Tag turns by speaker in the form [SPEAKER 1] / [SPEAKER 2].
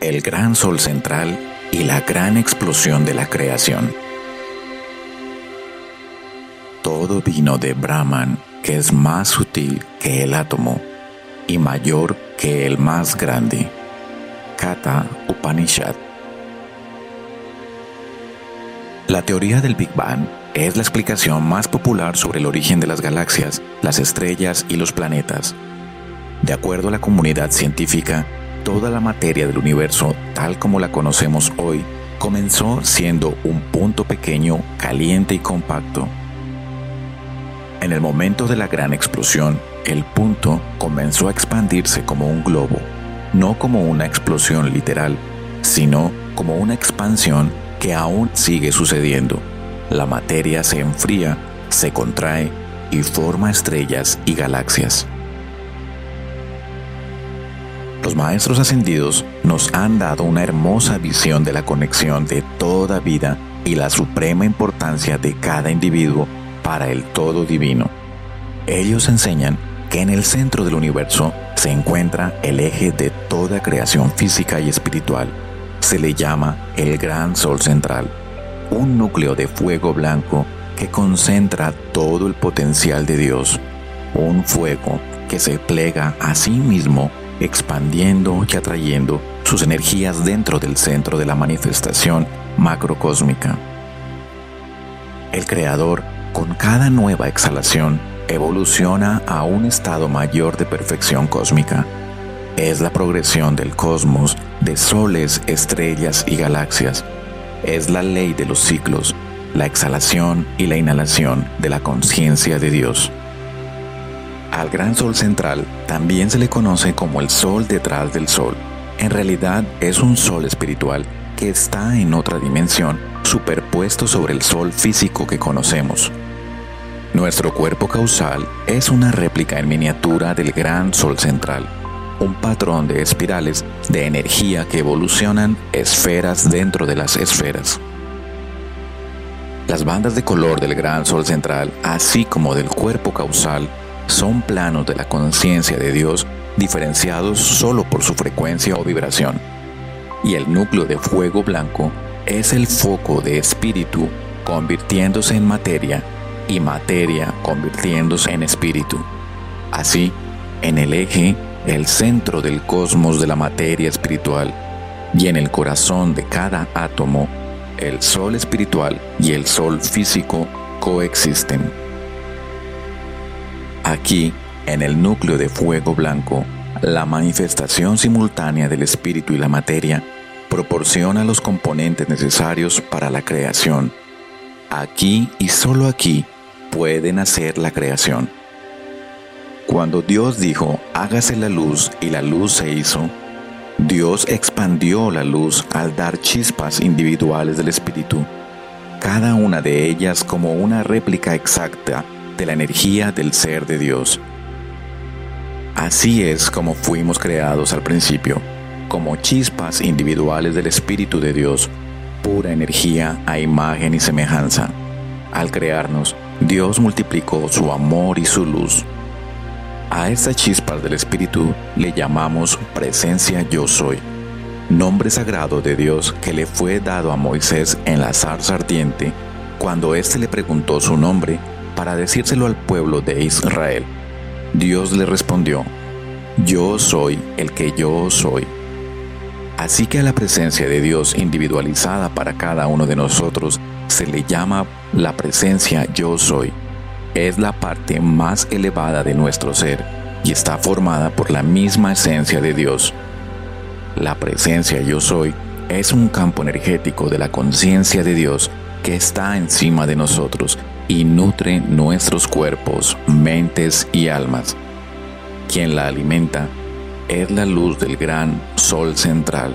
[SPEAKER 1] el gran sol central y la gran explosión de la creación. Todo vino de Brahman, que es más sutil que el átomo y mayor que el más grande. Kata Upanishad. La teoría del Big Bang es la explicación más popular sobre el origen de las galaxias, las estrellas y los planetas. De acuerdo a la comunidad científica, toda la materia del universo, tal como la conocemos hoy, comenzó siendo un punto pequeño, caliente y compacto. En el momento de la gran explosión, el punto comenzó a expandirse como un globo, no como una explosión literal, sino como una expansión que aún sigue sucediendo. La materia se enfría, se contrae y forma estrellas y galaxias. Los maestros ascendidos nos han dado una hermosa visión de la conexión de toda vida y la suprema importancia de cada individuo para el todo divino. Ellos enseñan que en el centro del universo se encuentra el eje de toda creación física y espiritual. Se le llama el gran sol central, un núcleo de fuego blanco que concentra todo el potencial de Dios, un fuego que se plega a sí mismo expandiendo y atrayendo sus energías dentro del centro de la manifestación macrocósmica. El Creador, con cada nueva exhalación, evoluciona a un estado mayor de perfección cósmica. Es la progresión del cosmos de soles, estrellas y galaxias. Es la ley de los ciclos, la exhalación y la inhalación de la conciencia de Dios. Al gran sol central también se le conoce como el sol detrás del sol. En realidad es un sol espiritual que está en otra dimensión, superpuesto sobre el sol físico que conocemos. Nuestro cuerpo causal es una réplica en miniatura del gran sol central, un patrón de espirales de energía que evolucionan esferas dentro de las esferas. Las bandas de color del gran sol central, así como del cuerpo causal, son planos de la conciencia de Dios diferenciados solo por su frecuencia o vibración. Y el núcleo de fuego blanco es el foco de espíritu convirtiéndose en materia y materia convirtiéndose en espíritu. Así, en el eje, el centro del cosmos de la materia espiritual, y en el corazón de cada átomo, el sol espiritual y el sol físico coexisten. Aquí, en el núcleo de fuego blanco, la manifestación simultánea del espíritu y la materia proporciona los componentes necesarios para la creación. Aquí y solo aquí puede nacer la creación. Cuando Dios dijo, hágase la luz y la luz se hizo, Dios expandió la luz al dar chispas individuales del Espíritu, cada una de ellas como una réplica exacta de la energía del ser de Dios. Así es como fuimos creados al principio, como chispas individuales del Espíritu de Dios, pura energía a imagen y semejanza. Al crearnos, Dios multiplicó su amor y su luz. A estas chispas del Espíritu le llamamos presencia yo soy, nombre sagrado de Dios que le fue dado a Moisés en la zarza ardiente cuando éste le preguntó su nombre para decírselo al pueblo de Israel. Dios le respondió, Yo soy el que yo soy. Así que a la presencia de Dios individualizada para cada uno de nosotros se le llama la presencia yo soy. Es la parte más elevada de nuestro ser y está formada por la misma esencia de Dios. La presencia yo soy es un campo energético de la conciencia de Dios que está encima de nosotros y nutre nuestros cuerpos, mentes y almas. Quien la alimenta es la luz del gran sol central